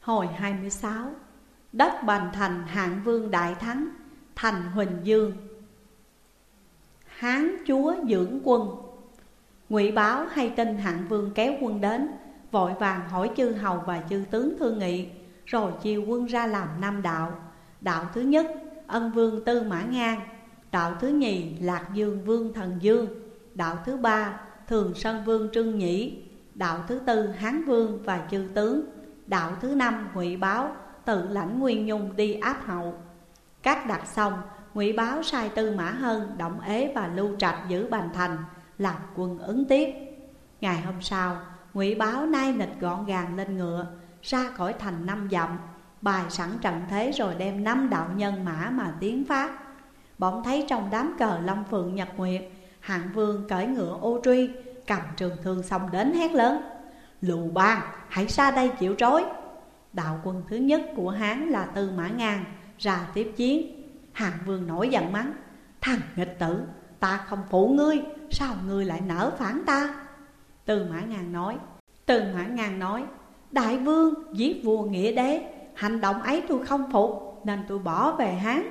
Hồi 26 Đất Bành Thành, hạng vương đại thắng, Thành Huỳnh Dương. Hán chúa dưỡng quân. Ngụy báo hay tin hạng vương kéo quân đến, Vội vàng hỏi chư hầu và chư tướng thương nghị, Rồi chiêu quân ra làm năm đạo. Đạo thứ nhất, ân vương tư mã ngang. Đạo thứ nhì, lạc dương vương thần dương. Đạo thứ ba, thường sơn vương trương nhĩ. Đạo thứ tư, hán vương và chư tướng. Đạo thứ năm, ngụy báo, tự lãnh nguyên nhung đi áp hậu. Các đặt xong ngụy báo sai tư mã hơn, động ế và lưu trạch giữ bành thành, làm quân ứng tiếp. Ngày hôm sau, ngụy báo nay nịch gọn gàng lên ngựa, ra khỏi thành năm dặm, bài sẵn trận thế rồi đem năm đạo nhân mã mà tiến phát. Bỗng thấy trong đám cờ long phượng nhật nguyệt, hạng vương cởi ngựa ô truy, cầm trường thương xong đến hét lớn lù bang, hãy ra đây chịu trói. Đạo quân thứ nhất của hán là tư mã ngang, ra tiếp chiến. Hàng vương nổi giận mắng, Thằng nghịch tử, Ta không phụ ngươi, Sao ngươi lại nở phản ta? Tư mã ngang nói, tư mã ngang nói, Đại vương giết vua nghĩa đế, Hành động ấy tôi không phục, Nên tôi bỏ về Hán.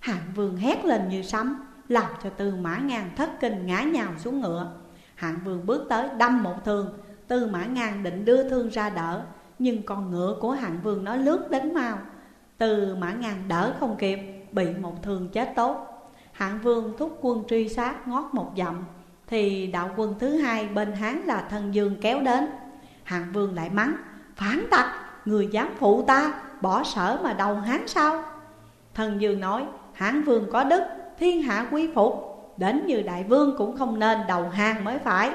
Hạng vương hét lên như sấm, Làm cho tư mã ngàn thất kinh ngã nhào xuống ngựa. Hạng vương bước tới đâm một thương Tư mã ngàn định đưa thương ra đỡ Nhưng con ngựa của hạng vương nó lướt đến mau. Tư mã ngàn đỡ không kịp bị một thương chết tốt. Hạng vương thúc quân truy sát ngót một dặm Thì đạo quân thứ hai bên Hán là thân dương kéo đến. Hạng vương lại mắng Phản tặc, người dám phụ ta, bỏ sở mà đầu Hán sao? Thân dương nói Hán vương có đức, thiên hạ quý phục Đến như đại vương cũng không nên đầu hàng mới phải.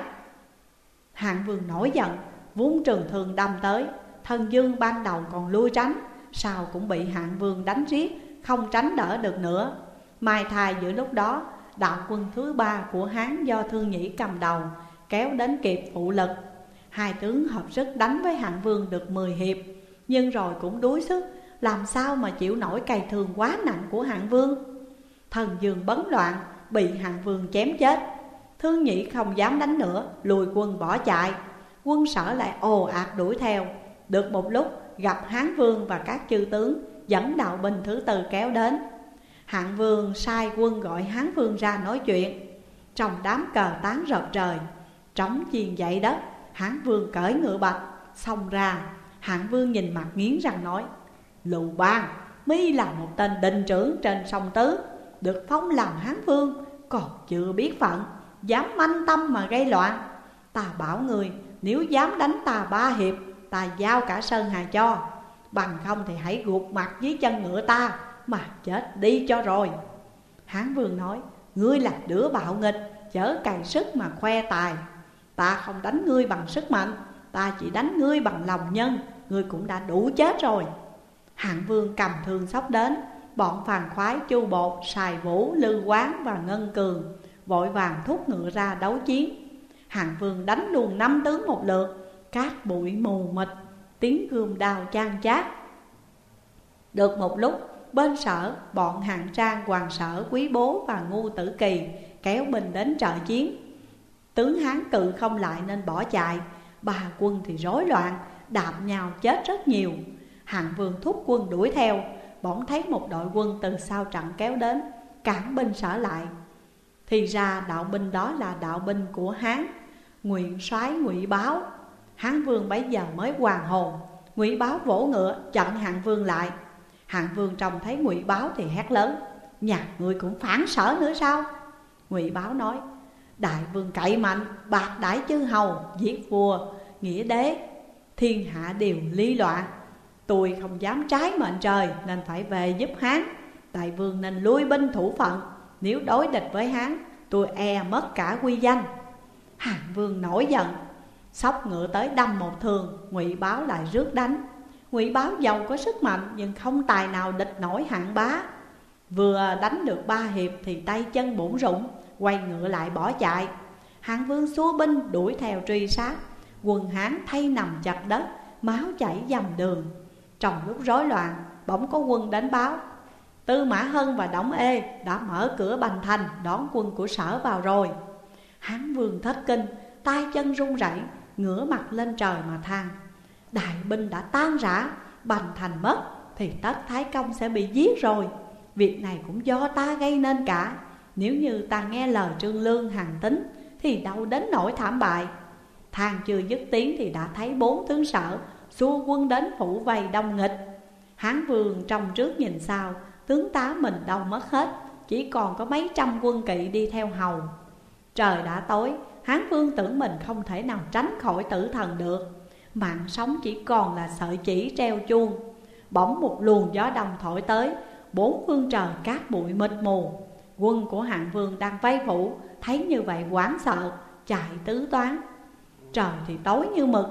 Hạng vương nổi giận, vốn trường thường đâm tới Thân dương ban đầu còn lui tránh Sao cũng bị hạng vương đánh riết không tránh đỡ được nữa. Mai thai giữa lúc đó đạo quân thứ ba của Hán do Thương Nhĩ cầm đầu Kéo đến kịp phụ lực. Hai tướng hợp sức đánh với hạng vương được 10 hiệp Nhưng rồi cũng đuối sức Làm sao mà chịu nổi cày thường quá nặng của hạng vương? Thần dương bấn loạn Bị hạng vương chém chết. Thương nhị không dám đánh nữa, Lùi quân bỏ chạy. Quân sở lại ồ ạt đuổi theo. Được một lúc, gặp Hán vương và các chư tướng, dẫn đạo binh thứ tư kéo đến. Hạng vương sai quân gọi Hán vương ra nói chuyện. Trong đám cờ tán rợp trời, Trống chiền dậy đất Hán vương cởi ngựa bạch, Xông ra. Hạng vương nhìn mặt nghiến răng nói, Lù bang, Mi là một tên đình trưởng trên sông Tứ, Được phong làm Hán vương, Còn chưa biết phận. Dám manh tâm mà gây loạn. Ta bảo người Nếu dám đánh ta ba hiệp Ta giao cả Sơn Hà cho. Bằng không thì hãy gục mặt dưới chân ngựa ta Mà chết đi cho rồi. Hán vương nói Ngươi là đứa bạo nghịch Chở cày sức mà khoe tài. Ta không đánh ngươi bằng sức mạnh Ta chỉ đánh ngươi bằng lòng nhân Ngươi cũng đã đủ chết rồi. Hạng vương cầm thương sóc đến Bọn phàn khoái chu bột, xài vũ, lư quán và ngân cường. Vội vàng thúc ngựa ra đấu chiến. Hạng vương đánh luôn năm tướng một lượt, Cát bụi mù mịt, tiếng gươm đào chan chát. Được một lúc, bên sở, bọn hạng trang hoàng sở, quý bố và ngu tử kỳ kéo binh đến trợ chiến. Tướng Hán cự không lại nên bỏ chạy, Bà quân thì rối loạn, đạp nhau chết rất nhiều. Hạng vương thúc quân đuổi theo, Bỗng thấy một đội quân từ sau trận kéo đến, Cản binh sở lại. Thì ra đạo binh đó là đạo binh của Hán. Nguyện soái ngụy báo. Hán vương bấy giờ mới hoàn hồn. Ngụy báo vỗ ngựa, chặn hạng vương lại. Hạng vương trông thấy ngụy báo thì hét lớn. Nhà người cũng phản sở nữa sao? Ngụy báo nói, Đại vương cậy mạnh, bạc đãi chư hầu, Giết vua, nghĩa đế, Thiên hạ đều ly loạn. Tôi không dám trái mệnh trời, Nên phải về giúp Hán. Đại vương nên lui binh thủ phận. Nếu đối địch với Hán Tôi e mất cả quy danh. Hạng vương nổi giận. Sóc ngựa tới đâm một thường, ngụy báo lại rước đánh. Ngụy báo giàu có sức mạnh, nhưng không tài nào địch nổi hạng bá. Vừa đánh được ba hiệp thì tay chân bổn rụng, Quay ngựa lại bỏ chạy. Hạng vương xua binh, đuổi theo truy sát. Quần Hán thay nằm chặt đất, Máu chảy dầm đường. Trong lúc rối loạn, bỗng có quân đến báo. Tư Mã Hân và Đổng Ê đã mở cửa bành thành đón quân của sở vào rồi. Hán vương thất kinh, tay chân run rẩy ngửa mặt lên trời mà than Đại binh đã tan rã, bành thành mất Thì tất Thái Công sẽ bị giết rồi. Việc này cũng do ta gây nên cả. Nếu như ta nghe lời trương lương hàng tính Thì đâu đến nỗi thảm bại. Thang chưa dứt tiếng thì đã thấy bốn tướng sở Xua quân đến phủ vây đông nghịch. Hán vương trong trước nhìn sau Tướng tá mình đâu mất hết, Chỉ còn có mấy trăm quân kỵ đi theo hầu. Trời đã tối, Hán vương tưởng mình không thể nào tránh khỏi tử thần được. Mạng sống chỉ còn là sợi chỉ treo chuông. Bỗng một luồng gió đông thổi tới, Bốn phương trời cát bụi mịt mù. Quân của hạng vương đang vây phủ Thấy như vậy quán sợ, Chạy tứ toán. Trời thì tối như mực,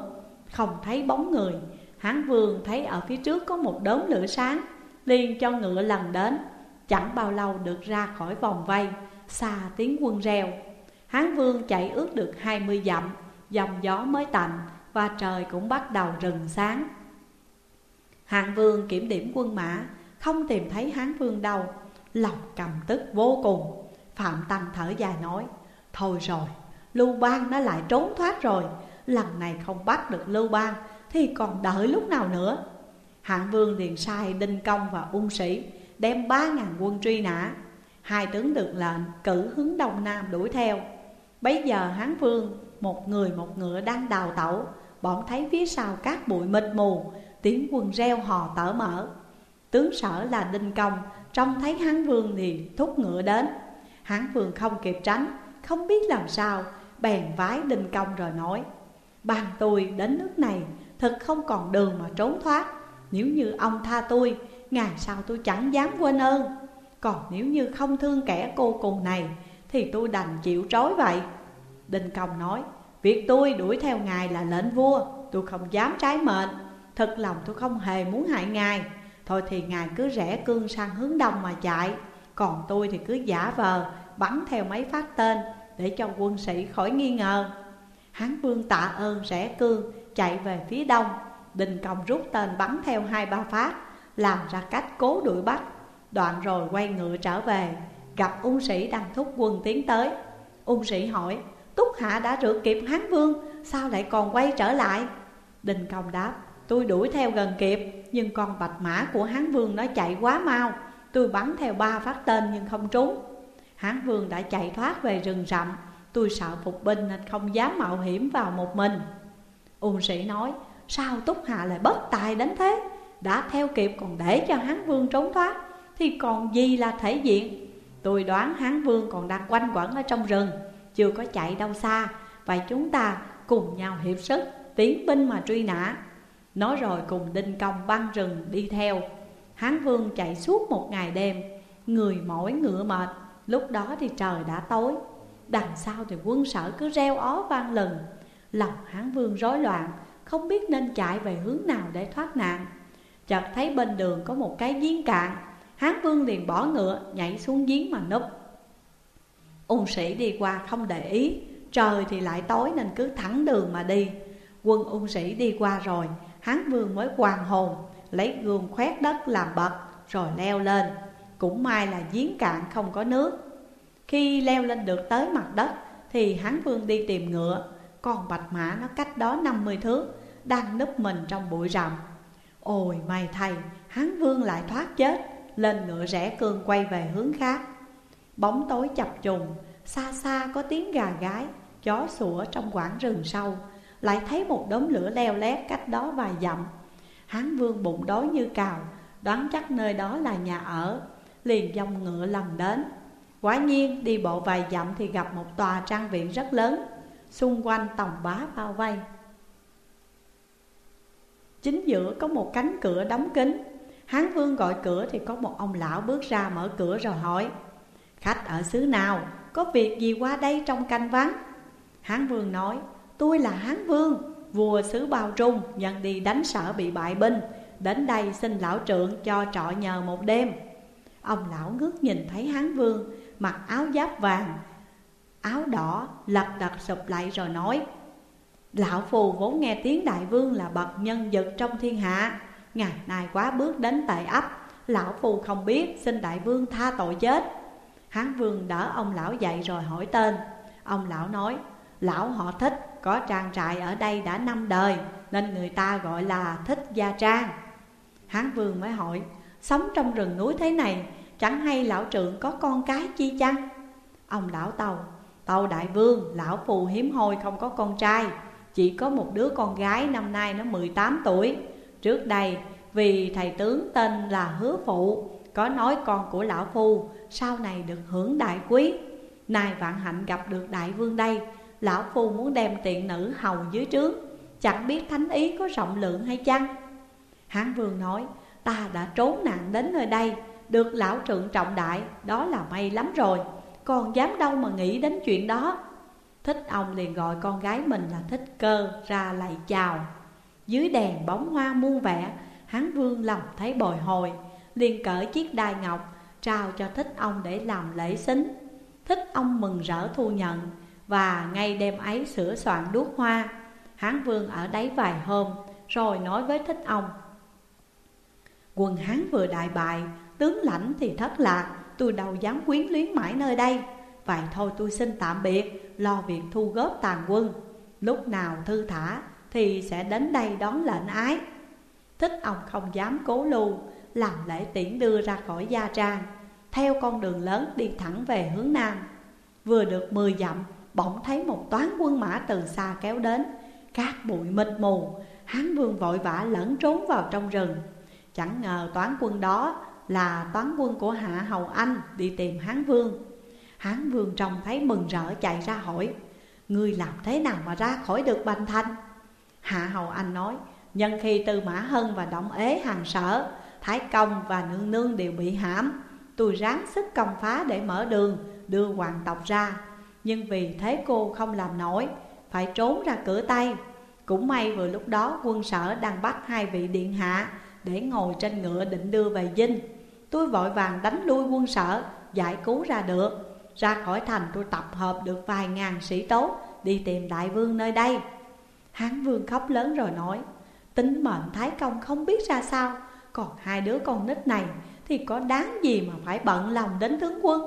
Không thấy bóng người. Hán vương thấy ở phía trước có một đốm lửa sáng liền cho ngựa lần đến Chẳng bao lâu được ra khỏi vòng vây Xa tiếng quân reo. Hán vương chạy ước được hai mươi dặm Dòng gió mới tạnh Và trời cũng bắt đầu rừng sáng. Hạng vương kiểm điểm quân mã Không tìm thấy hán vương đâu Lòng cầm tức vô cùng. Phạm Tăng thở dài nói Thôi rồi, Lưu Bang nó lại trốn thoát rồi. Lần này không bắt được Lưu Bang Thì còn đợi lúc nào nữa? Hạng vương liền sai Đinh Công và Ung Sĩ, Đem ba ngàn quân truy nã. Hai tướng được lệnh cử hướng đông nam đuổi theo. Bấy giờ Hán Vương, Một người một ngựa đang đào tẩu Bọn thấy phía sau các bụi mịt mù, Tiếng quân reo hò tở mở. Tướng sở là Đinh Công, Trông thấy Hán Vương liền thúc ngựa đến. Hán Vương không kịp tránh, Không biết làm sao, Bèn vái Đinh Công rồi nói Ban tôi đến nước này, Thật không còn đường mà trốn thoát. Nếu như ông tha tôi Ngày sau tôi chẳng dám quên ơn. Còn nếu như không thương kẻ cô cùng này, Thì tôi đành chịu trói vậy. Đinh Công nói, Việc tôi đuổi theo ngài là lệnh vua, Tôi không dám trái mệnh. Thật lòng tôi không hề muốn hại ngài. Thôi thì ngài cứ rẽ cương sang hướng đông mà chạy. Còn tôi thì cứ giả vờ, Bắn theo mấy phát tên, Để cho quân sĩ khỏi nghi ngờ. Hán vương tạ ơn rẽ cương, Chạy về phía đông. Đình công rút tên bắn theo hai ba phát, Làm ra cách cố đuổi bắt. Đoạn rồi quay ngựa trở về, Gặp ung sĩ đang thúc quân tiến tới. Ung sĩ hỏi, Túc hạ đã rượt kịp Hán vương, Sao lại còn quay trở lại? Đình công đáp, Tôi đuổi theo gần kịp, Nhưng con bạch mã của Hán vương nó chạy quá mau. Tôi bắn theo ba phát tên nhưng không trúng. Hán vương đã chạy thoát về rừng rậm. Tôi sợ phục binh nên không dám mạo hiểm vào một mình. Ung sĩ nói Sao Túc Hạ lại bất tài đến thế? Đã theo kịp còn để cho Hán Vương trốn thoát, Thì còn gì là thể diện? Tôi đoán Hán Vương còn đang quanh quẩn ở trong rừng, Chưa có chạy đâu xa Vậy chúng ta cùng nhau hiệp sức, Tiến binh mà truy nã. Nói rồi cùng Đinh Công băng rừng đi theo. Hán Vương chạy suốt một ngày đêm, Người mỏi ngựa mệt, Lúc đó thì trời đã tối. Đằng sau thì quân sở cứ reo ó vang lừng Lòng Hán Vương rối loạn không biết nên chạy về hướng nào để thoát nạn. Chợt thấy bên đường có một cái giếng cạn, Hán Vương liền bỏ ngựa, nhảy xuống giếng mà núp. Ung sĩ đi qua không để ý, Trời thì lại tối nên cứ thẳng đường mà đi. Quân ung sĩ đi qua rồi, Hán Vương mới hoàng hồn, Lấy gương khoét đất làm bậc, Rồi leo lên. Cũng may là giếng cạn không có nước. Khi leo lên được tới mặt đất, Thì Hán Vương đi tìm ngựa. Còn bạch mã nó cách đó 50 thước Đang núp mình trong bụi rậm. Ôi, may thầy Hán Vương lại thoát chết, Lên ngựa rẽ cương quay về hướng khác. Bóng tối chập trùng Xa xa có tiếng gà gái, Chó sủa trong quảng rừng sâu, Lại thấy một đốm lửa leo lét cách đó vài dặm. Hán Vương bụng đói như cào, Đoán chắc nơi đó là nhà ở, Liền dòng ngựa lầm đến. Quả nhiên, đi bộ vài dặm thì gặp một tòa trang viện rất lớn. Xung quanh tòng bá bao vây. Chính giữa có một cánh cửa đóng kín. Hán vương gọi cửa thì có một ông lão bước ra mở cửa rồi hỏi Khách ở xứ nào, có việc gì qua đây trong canh vắng? Hán vương nói Tôi là Hán vương, vua xứ Bao Trung Nhận đi đánh sở bị bại binh. Đến đây xin lão trượng cho trọ nhờ một đêm. Ông lão ngước nhìn thấy Hán vương mặc áo giáp vàng Áo đỏ lập đật sụp lại rồi nói, Lão phù vốn nghe tiếng đại vương là bậc nhân vật trong thiên hạ. Ngày nay quá bước đến tại ấp, Lão phù không biết xin đại vương tha tội chết. Hán vương đỡ ông lão dậy rồi hỏi tên. Ông lão nói, Lão họ thích, có trang trại ở đây đã năm đời, Nên người ta gọi là thích gia trang. Hán vương mới hỏi, Sống trong rừng núi thế này, Chẳng hay lão trượng có con cái chi chăng? Ông lão tàu tâu đại vương, Lão phù hiếm hoi không có con trai, Chỉ có một đứa con gái năm nay nó 18 tuổi. Trước đây, vì thầy tướng tên là Hứa Phụ, Có nói con của lão phu Sau này được hưởng đại quý. Nay vạn hạnh gặp được đại vương đây, Lão phu muốn đem tiện nữ hầu dưới trướng Chẳng biết thánh ý có rộng lượng hay chăng. Hán vương nói, Ta đã trốn nạn đến nơi đây, Được lão trượng trọng đại, Đó là may lắm rồi. Còn dám đâu mà nghĩ đến chuyện đó. Thích ông liền gọi con gái mình là Thích Cơ ra lại chào. Dưới đèn bóng hoa muôn vẻ Hán vương lòng thấy bồi hồi, liền cởi chiếc đai ngọc, Trao cho thích ông để làm lễ xính. Thích ông mừng rỡ thu nhận Và ngay đêm ấy sửa soạn đuốc hoa. Hán vương ở đấy vài hôm, Rồi nói với thích ông, quần Hán vừa đại bại, Tướng lãnh thì thất lạc Tôi đâu dám quyến luyến mãi nơi đây. Vậy thôi tôi xin tạm biệt, Lo việc thu góp tàn quân. Lúc nào thư thả Thì sẽ đến đây đón lệnh ái. Thích ông không dám cố lưu Làm lễ tiễn đưa ra khỏi gia trang, Theo con đường lớn đi thẳng về hướng nam. Vừa được mười dặm, Bỗng thấy một toán quân mã từ xa kéo đến. Cát bụi mịt mù Hán vương vội vã lẫn trốn vào trong rừng. Chẳng ngờ toán quân đó là toán quân của Hạ Hầu Anh đi tìm Hán Vương. Hán Vương trông thấy mừng rỡ chạy ra hỏi, Ngươi làm thế nào mà ra khỏi được Bành Thanh Hạ Hầu Anh nói, Nhân khi Tư Mã Hân và Động Ế hàng sở, Thái Công và Nương Nương đều bị hãm. Tôi ráng sức công phá để mở đường, Đưa hoàng tộc ra. Nhưng vì thế cô không làm nổi, Phải trốn ra cửa Tây. Cũng may vừa lúc đó quân sở đang bắt hai vị điện hạ Để ngồi trên ngựa định đưa về dinh Tôi vội vàng đánh lui quân sở, Giải cứu ra được. Ra khỏi thành tôi tập hợp được vài ngàn sĩ tốt Đi tìm đại vương nơi đây. Hán vương khóc lớn rồi nói, Tính mệnh Thái Công không biết ra sao, Còn hai đứa con nít này Thì có đáng gì mà phải bận lòng đến tướng quân?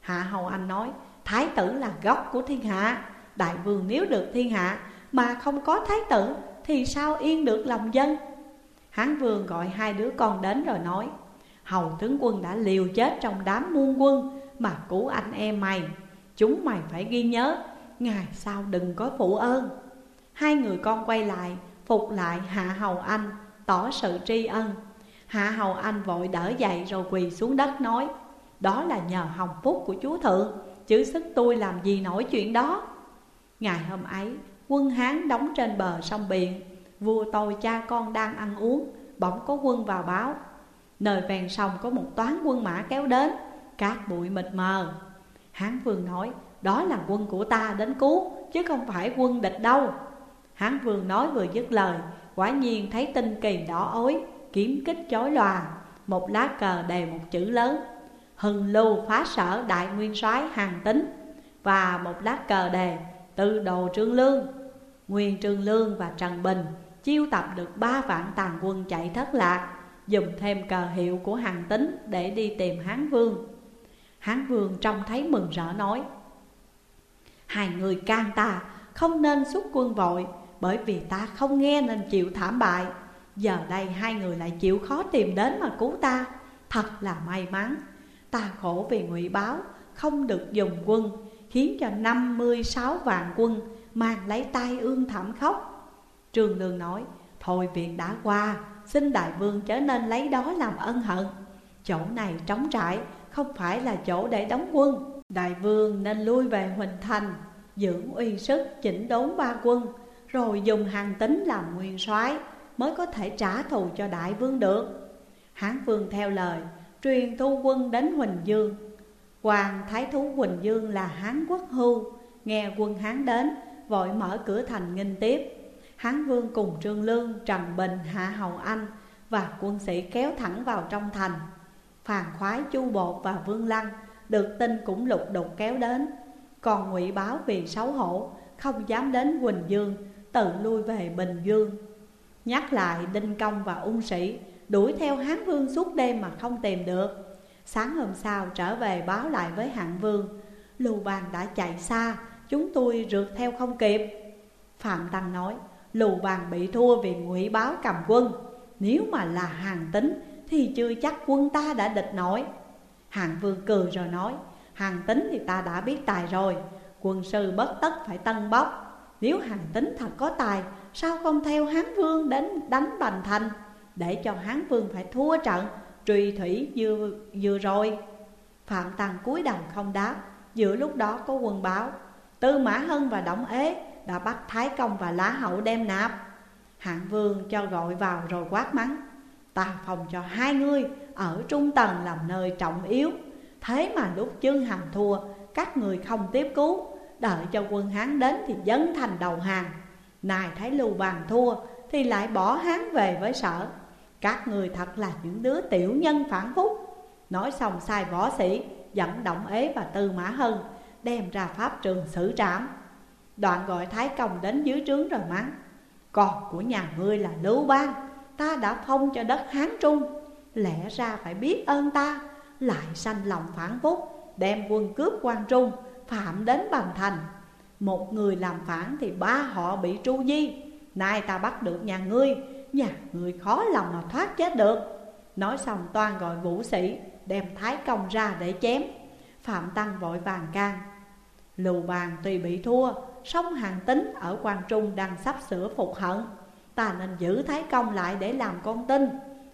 Hạ Hầu Anh nói, Thái tử là gốc của thiên hạ. Đại vương nếu được thiên hạ Mà không có thái tử Thì sao yên được lòng dân? Hán vương gọi hai đứa con đến rồi nói Hầu tướng quân đã liều chết trong đám muôn quân Mà cứu anh em mày. Chúng mày phải ghi nhớ, Ngày sau đừng có phụ ơn. Hai người con quay lại, Phục lại Hạ Hầu Anh, Tỏ sự tri ân. Hạ Hầu Anh vội đỡ dậy rồi quỳ xuống đất nói, Đó là nhờ hồng phúc của chúa thượng, Chứ sức tôi làm gì nổi chuyện đó. Ngày hôm ấy, Quân Hán đóng trên bờ sông Biển. Vua tôi cha con đang ăn uống, Bỗng có quân vào báo Nơi ven sông có một toán quân mã kéo đến, Cát bụi mịt mờ. Hán vương nói, Đó là quân của ta đến cứu, Chứ không phải quân địch đâu. Hán vương nói vừa dứt lời, Quả nhiên thấy tinh kỳ đỏ ối, Kiếm kích chói lòa Một lá cờ đề một chữ lớn. Hừng lưu phá sở đại nguyên soái hàng tính Và một lá cờ đề Tư đồ trương lương. Nguyên trương lương và Trần Bình Chiêu tập được ba vạn tàn quân chạy thất lạc. Dùng thêm cờ hiệu của hàng tính Để đi tìm Hán Vương. Hán Vương trông thấy mừng rỡ nói, Hai người can ta, không nên xuất quân vội, bởi vì ta không nghe nên chịu thảm bại. Giờ đây hai người lại chịu khó tìm đến mà cứu ta. Thật là may mắn. Ta khổ vì ngụy báo, Không được dùng quân, Khiến cho 56 vạn quân Mang lấy tay ương thảm khóc Trương Lương nói, Thôi việc đã qua Xin đại vương trở nên lấy đó làm ân hận Chỗ này trống trải Không phải là chỗ để đóng quân Đại vương nên lui về Huỳnh Thành Dưỡng uy sức chỉnh đốn ba quân rồi dùng hàng tính làm nguyên soái mới có thể trả thù cho đại vương được. Hán vương theo lời, truyền thu quân đến Huỳnh Dương. Hoàng thái thú Huỳnh Dương là Hán quốc hưu, nghe quân Hán đến, vội mở cửa thành nghinh tiếp. Hán vương cùng Trương Lương, Trần Bình, Hạ Hầu Anh và quân sĩ kéo thẳng vào trong thành. Phàn khoái Chu Bột và Vương Lăng được tin cũng lục đục kéo đến. Còn ngụy Báo vì xấu hổ, không dám đến quỳnh Dương tự lui về Bình Dương Nhắc lại Đinh Công và ung sĩ Đuổi theo Hán Vương suốt đêm mà không tìm được Sáng hôm sau trở về báo lại với Hạng Vương Lưu Bang đã chạy xa Chúng tôi rượt theo không kịp Phạm Tăng nói Lưu Bang bị thua vì ngụy báo cầm quân. Nếu mà là hàng tính thì chưa chắc quân ta đã địch nổi. Hàng vương cười rồi nói Hàng tính thì ta đã biết tài rồi Quân sư bất tất phải tân bốc Nếu hàng tính thật có tài Sao không theo Hán Vương đến đánh Bành Thành Để cho Hán Vương phải thua trận Truy thủy vừa, vừa rồi? Phạm Tăng cúi đầu không đáp. Giữa lúc đó có quân báo Tư Mã Hân và Động Ế đã bắt Thái Công và Lá Hậu đem nạp. Hạng Vương cho gọi vào rồi quát mắng, Ta phòng cho hai người Ở trung tầng làm nơi trọng yếu. Thế mà lúc chương hàm thua, Các người không tiếp cứu. Đợi cho quân Hán đến thì dấn thành đầu hàng. Này thấy lưu bàn thua Thì lại bỏ Hán về với sở. Các người thật là những đứa tiểu nhân phản phúc. Nói xong sai võ sĩ, Dẫn động ế và tư mã hân Đem ra pháp trường xử trảm. Đoạn gọi Thái Công đến dưới trướng rồi mắng, Con của nhà ngươi là Lưu Bang, Ta đã phong cho đất Hán Trung. Lẽ ra phải biết ơn ta, Lại sanh lòng phản phúc Đem quân cướp quan Trung, Phạm đến bằng Thành. Một người làm phản thì ba họ bị tru di. Nay ta bắt được nhà ngươi Nhà ngươi khó lòng mà thoát chết được. Nói xong, toan gọi vũ sĩ, Đem Thái Công ra để chém. Phạm Tăng vội vàng can, Lưu Bàn tuy bị thua song hàng tính ở quan Trung đang sắp sửa phục hận. Ta nên giữ Thái Công lại để làm con tin,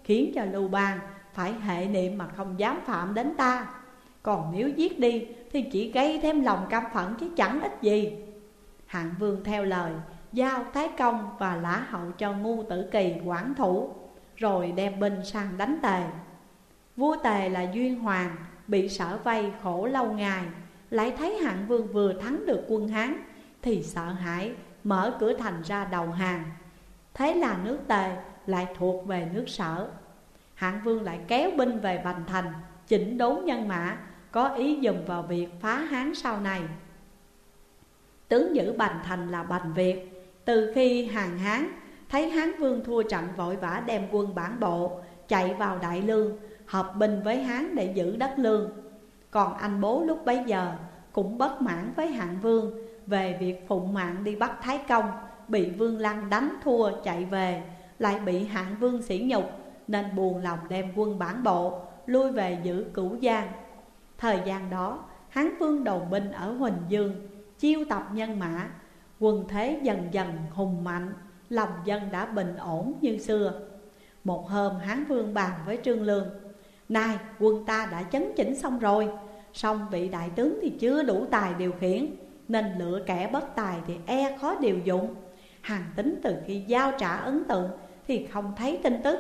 Khiến cho Lưu bang phải hệ niệm mà không dám phạm đến ta. Còn nếu giết đi, thì chỉ gây thêm lòng căm phẫn chứ chẳng ích gì. Hạng vương theo lời, Giao Thái Công và Lã Hậu cho ngu tử kỳ quản thủ, Rồi đem binh sang đánh tề. Vua tề là Duyên Hoàng, Bị sở vây khổ lâu ngày, Lại thấy hạng vương vừa thắng được quân Hán. Thì sợ hãi, mở cửa thành ra đầu hàng. Thế là nước tề lại thuộc về nước sở. Hạng vương lại kéo binh về Bành Thành, Chỉnh đốn nhân mã, Có ý dùng vào việc phá Hán sau này. Tướng giữ Bành Thành là Bành Việt. Từ khi hàng Hán, Thấy Hán vương thua trận vội vã đem quân bản bộ, Chạy vào Đại Lương, Hợp binh với Hán để giữ đất lương. Còn anh bố lúc bấy giờ Cũng bất mãn với hạng vương về việc phụng mạng đi bắt Thái Công, Bị Vương Lăng đánh thua chạy về, Lại bị hạng vương sỉ nhục Nên buồn lòng đem quân bản bộ, Lui về giữ cửu giang. Thời gian đó, Hán vương đầu binh ở Huỳnh Dương Chiêu tập nhân mã Quân thế dần dần hùng mạnh, Lòng dân đã bình ổn như xưa. Một hôm Hán vương bàn với Trương Lương, Này, quân ta đã chấn chỉnh xong rồi Xong vị đại tướng thì chưa đủ tài điều khiển nên lựa kẻ bất tài thì e khó điều dụng. Hàng tính từ khi giao trả ấn tượng Thì không thấy tin tức,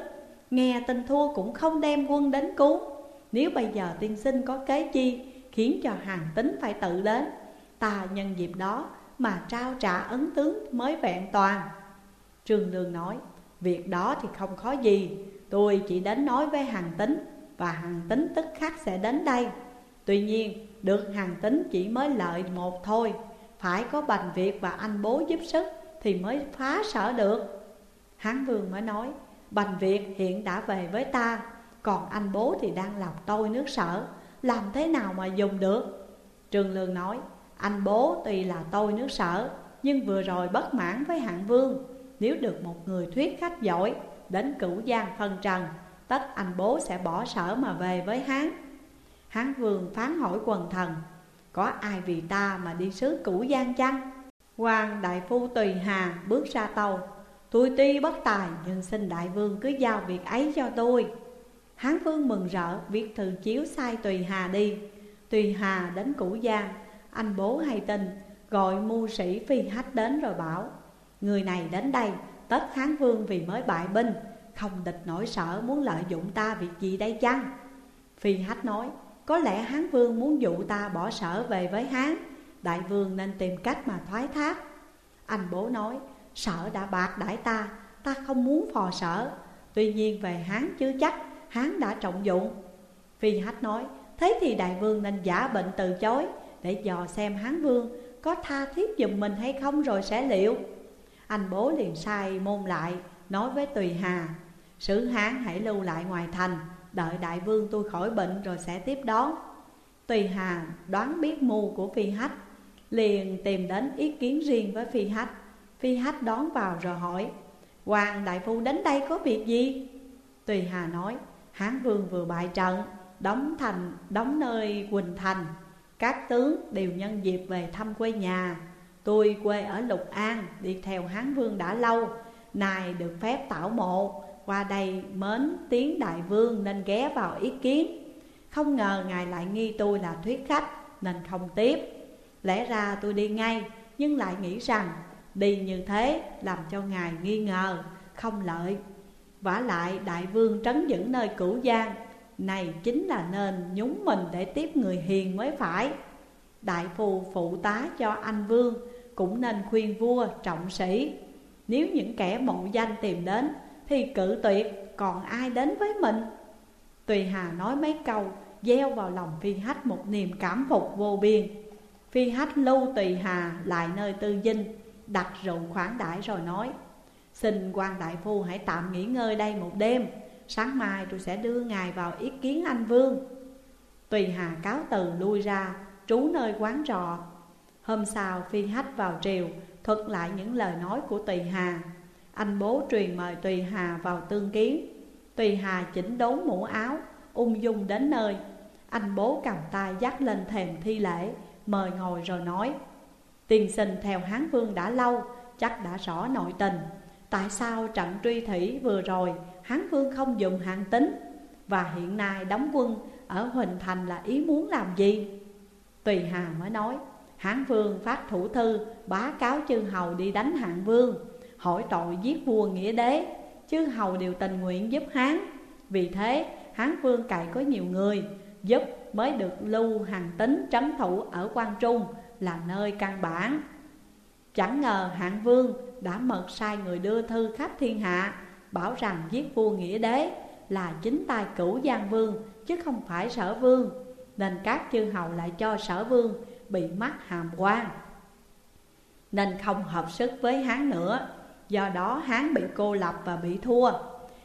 Nghe tin thua cũng không đem quân đến cứu. Nếu bây giờ tiên sinh có kế chi Khiến cho hàng tính phải tự đến, Ta nhân dịp đó mà trao trả ấn tướng mới vẹn toàn. Trương Lương nói, Việc đó thì không khó gì, Tôi chỉ đến nói với hàng tính Và hàng tính tức khắc sẽ đến đây. Tuy nhiên, được hàng tính chỉ mới lợi một thôi. Phải có Bành Việt và anh bố giúp sức Thì mới phá sở được. Hán Vương mới nói, Bành Việt hiện đã về với ta, Còn anh bố thì đang làm tôi nước sở. Làm thế nào mà dùng được? Trường Lương nói, Anh bố tuy là tôi nước sở, Nhưng vừa rồi bất mãn với hạng vương. Nếu được một người thuyết khách giỏi, Đến cửu giang phân trần, Tất anh bố sẽ bỏ sở mà về với Hán. Hán vương phán hỏi quần thần, Có ai vì ta mà đi sứ cửu giang chăng? Hoàng đại phu Tùy Hà bước ra tàu, Tôi tuy bất tài, nhưng xin đại vương cứ giao việc ấy cho tôi. Hán vương mừng rỡ, viết thư chiếu sai Tùy Hà đi. Tùy Hà đến cửu giang, Anh bố hay tin, Gọi mưu sĩ phi hách đến rồi bảo, Người này đến đây Tất Hán vương vì mới bại binh, Không địch nổi sở muốn lợi dụng ta việc gì đây chăng Phi hách nói có lẽ Hán Vương muốn dụ ta bỏ sở về với Hán. Đại Vương nên tìm cách mà thoái thác. Anh bố nói, Sở đã bạc đãi ta Ta không muốn phò sở. Tuy nhiên về Hán chưa chắc Hán đã trọng dụng. Phi Hách nói, Thế thì Đại Vương nên giả bệnh từ chối, Để dò xem Hán Vương Có tha thiết giùm mình hay không rồi sẽ liệu. Anh bố liền sai môn lại, Nói với Tùy Hà, Sử Hán hãy lưu lại ngoài thành Đợi đại vương tôi khỏi bệnh rồi sẽ tiếp đón. Tùy Hà đoán biết mưu của Phi Hách Liền tìm đến ý kiến riêng với Phi Hách. Phi Hách đón vào rồi hỏi Hoàng đại phu đến đây có việc gì? Tùy Hà nói Hán vương vừa bại trận Đóng thành, đóng nơi Quỳnh Thành. Các tướng đều nhân dịp về thăm quê nhà. Tôi quê ở Lục An Đi theo Hán vương đã lâu Này được phép tảo mộ. Qua đây mến tiếng đại vương Nên ghé vào ý kiến. Không ngờ ngài lại nghi tôi là thuyết khách, Nên không tiếp. Lẽ ra tôi đi ngay, Nhưng lại nghĩ rằng Đi như thế làm cho ngài nghi ngờ, Không lợi. Vả lại đại vương trấn giữ nơi cửu giang, Này chính là nên nhúng mình để tiếp người hiền mới phải. Đại phù phụ tá cho anh vương Cũng nên khuyên vua, trọng sĩ. Nếu những kẻ mộ danh tìm đến thì cự tuyệt, còn ai đến với mình? Tùy Hà nói mấy câu, Gieo vào lòng phi hách một niềm cảm phục vô biên. Phi hách lưu Tùy Hà lại nơi tư dinh, Đặt rượu khoản đãi rồi nói, Xin quan đại phu hãy tạm nghỉ ngơi đây một đêm, Sáng mai tôi sẽ đưa ngài vào ý kiến anh Vương. Tùy Hà cáo từ lui ra, Trú nơi quán trọ. Hôm sau phi hách vào triều, Thuật lại những lời nói của Tùy Hà. Anh bố truyền mời Tùy Hà vào tương kiến. Tùy Hà chỉnh đốn mũ áo, Ung dung đến nơi. Anh bố cầm tay dắt lên thềm thi lễ, Mời ngồi rồi nói, tiền sinh theo Hán Vương đã lâu, Chắc đã rõ nội tình. Tại sao trận truy thủy vừa rồi, Hán Vương không dùng hạng tính? Và hiện nay đóng quân ở Huỳnh Thành là ý muốn làm gì? Tùy Hà mới nói, Hán Vương phát thủ thư, bá cáo chư hầu đi đánh Hạng Vương. Hỏi tội giết vua nghĩa đế Chư hầu đều tình nguyện giúp Hán. Vì thế, Hán Vương cậy có nhiều người, Giúp mới được lưu hàng tính trấn thủ ở Quan Trung Là nơi căn bản. Chẳng ngờ Hạng Vương đã mật sai người đưa thư khắp thiên hạ, Bảo rằng giết vua nghĩa đế là chính tay cửu Giang Vương, Chứ không phải sở vương, Nên các chư hầu lại cho sở vương bị mắc hàm quan Nên không hợp sức với Hán nữa Do đó Hán bị cô lập và bị thua.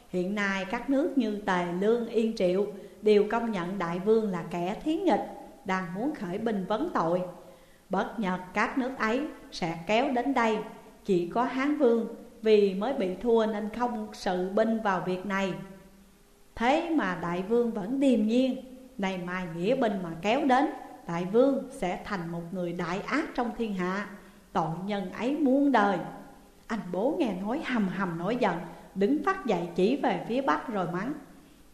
Hiện nay các nước như Tề, Lương, Yên Triệu Đều công nhận đại vương là kẻ thí nghịch Đang muốn khởi binh vấn tội. Bất nhật các nước ấy sẽ kéo đến đây Chỉ có Hán Vương vì mới bị thua nên không sự binh vào việc này. Thế mà đại vương vẫn điềm nhiên Này mai nghĩa binh mà kéo đến Đại vương sẽ thành một người đại ác trong thiên hạ Tội nhân ấy muôn đời. Anh bố nghe nói hầm hầm nổi giận, Đứng phát dậy chỉ về phía bắc rồi mắng.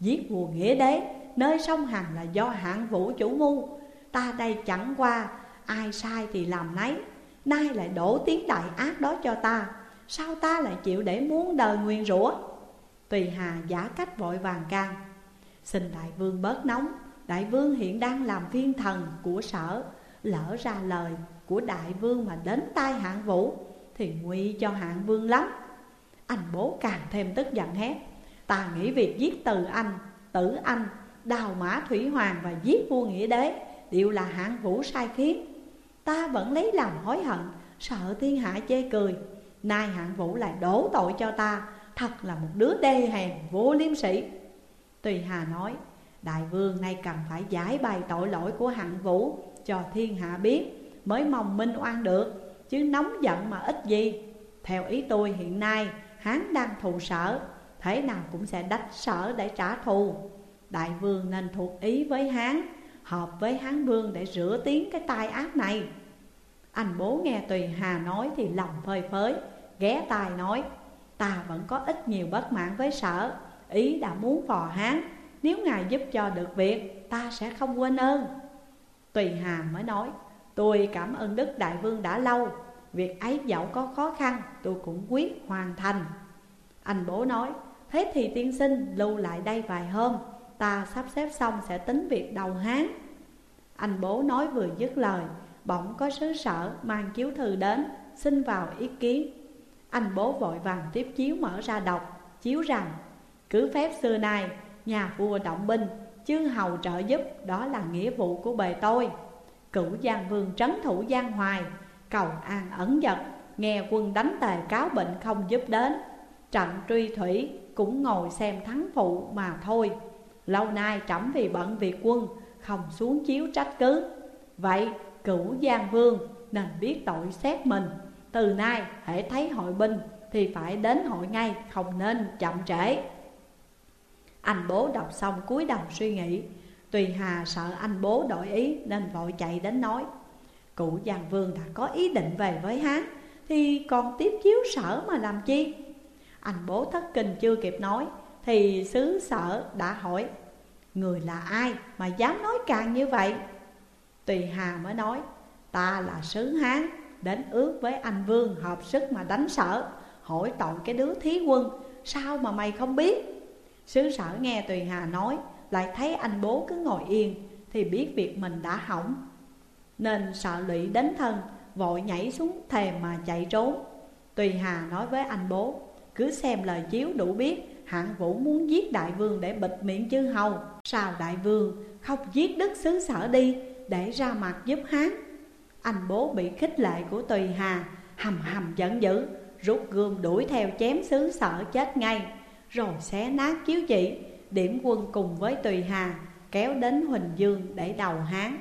Giết vua nghĩa đế, Nơi sông Hằng là do hạng vũ chủ mưu. Ta đây chẳng qua, Ai sai thì làm nấy. Nay lại đổ tiếng đại ác đó cho ta, Sao ta lại chịu để muốn đời nguyên rủa? Tùy Hà giả cách vội vàng can. Xin đại vương bớt nóng, Đại vương hiện đang làm viên thần của sở, Lỡ ra lời của đại vương mà đến tai hạng vũ. Thì nguy cho hạng vương lắm. Anh bố càng thêm tức giận hét. Ta nghĩ việc giết từ anh, tử anh, đào mã thủy hoàng và giết vua nghĩa đế Đều là hạng vũ sai khiến. Ta vẫn lấy làm hối hận Sợ thiên hạ chê cười. Nay hạng vũ lại đổ tội cho ta Thật là một đứa đê hèn vô liêm sĩ Tùy Hà nói Đại vương nay cần phải giải bày tội lỗi của hạng vũ Cho thiên hạ biết Mới mong minh oan được. Chứ nóng giận mà ít gì. Theo ý tôi, hiện nay Hán đang thù sở. Thế nào cũng sẽ đánh sở để trả thù. Đại vương nên thuộc ý với Hán Hợp với Hán vương để rửa tiếng cái tai ác này. Anh bố nghe Tùy Hà nói thì lòng phơi phới, Ghé tai nói, Ta vẫn có ít nhiều bất mãn với sở. Ý đã muốn phò Hán Nếu ngài giúp cho được việc, Ta sẽ không quên ơn. Tùy Hà mới nói Tôi cảm ơn Đức Đại Vương đã lâu. Việc ấy dẫu có khó khăn, Tôi cũng quyết hoàn thành. Anh bố nói, Thế thì tiên sinh lưu lại đây vài hôm, Ta sắp xếp xong sẽ tính việc đầu Hán. Anh bố nói vừa dứt lời, Bỗng có sứ sở mang chiếu thư đến, Xin vào ý kiến. Anh bố vội vàng tiếp chiếu mở ra đọc, Chiếu rằng, Cứ phép xưa nay, Nhà vua động binh, Chư hầu trợ giúp, Đó là nghĩa vụ của bề tôi. Cửu Giang Vương trấn thủ Giang Hoài, Cầu an ẩn giật Nghe quân đánh tề cáo bệnh không giúp đến. Trận truy thủy cũng ngồi xem thắng phụ mà thôi. Lâu nay trẫm vì bận việc quân, Không xuống chiếu trách cứ. Vậy cửu Giang Vương nên biết tội xét mình. Từ nay hãy thấy hội binh Thì phải đến hội ngay, không nên chậm trễ. Anh bố đọc xong cúi đầu suy nghĩ Tùy Hà sợ anh bố đổi ý nên vội chạy đến nói, Cụ giang vương đã có ý định về với Hán Thì còn tiếp chiếu sở mà làm chi? Anh bố thất kinh chưa kịp nói, Thì sứ sở đã hỏi, Người là ai mà dám nói càng như vậy? Tùy Hà mới nói, Ta là sứ Hán, Đến ước với anh Vương hợp sức mà đánh sở, Hỏi tội cái đứa thí quân, Sao mà mày không biết? Sứ sở nghe Tùy Hà nói lại thấy anh bố cứ ngồi yên, Thì biết việc mình đã hỏng. Nên sợ lụy đến thân, Vội nhảy xuống thềm mà chạy trốn. Tùy Hà nói với anh bố, Cứ xem lời chiếu đủ biết, Hạng vũ muốn giết đại vương để bịt miệng chư hầu. Sao đại vương không giết đức xứ sở đi, Để ra mặt giúp Hán Anh bố bị khích lệ của Tùy Hà, Hầm hầm giận dữ, Rút gươm đuổi theo chém xứ sở chết ngay. Rồi xé nát chiếu chỉ Điểm quân cùng với Tùy Hà Kéo đến Huỳnh Dương để đầu Hán